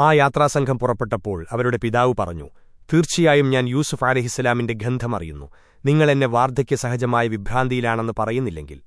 ആ യാത്രാസംഘം പുറപ്പെട്ടപ്പോൾ അവരുടെ പിതാവ് പറഞ്ഞു തീർച്ചയായും ഞാൻ യൂസുഫ് അലഹിസ്സലാമിന്റെ ഗന്ധമറിയുന്നു നിങ്ങൾ എന്നെ വാർദ്ധക്യസഹജമായ വിഭ്രാന്തിയിലാണെന്ന് പറയുന്നില്ലെങ്കിൽ.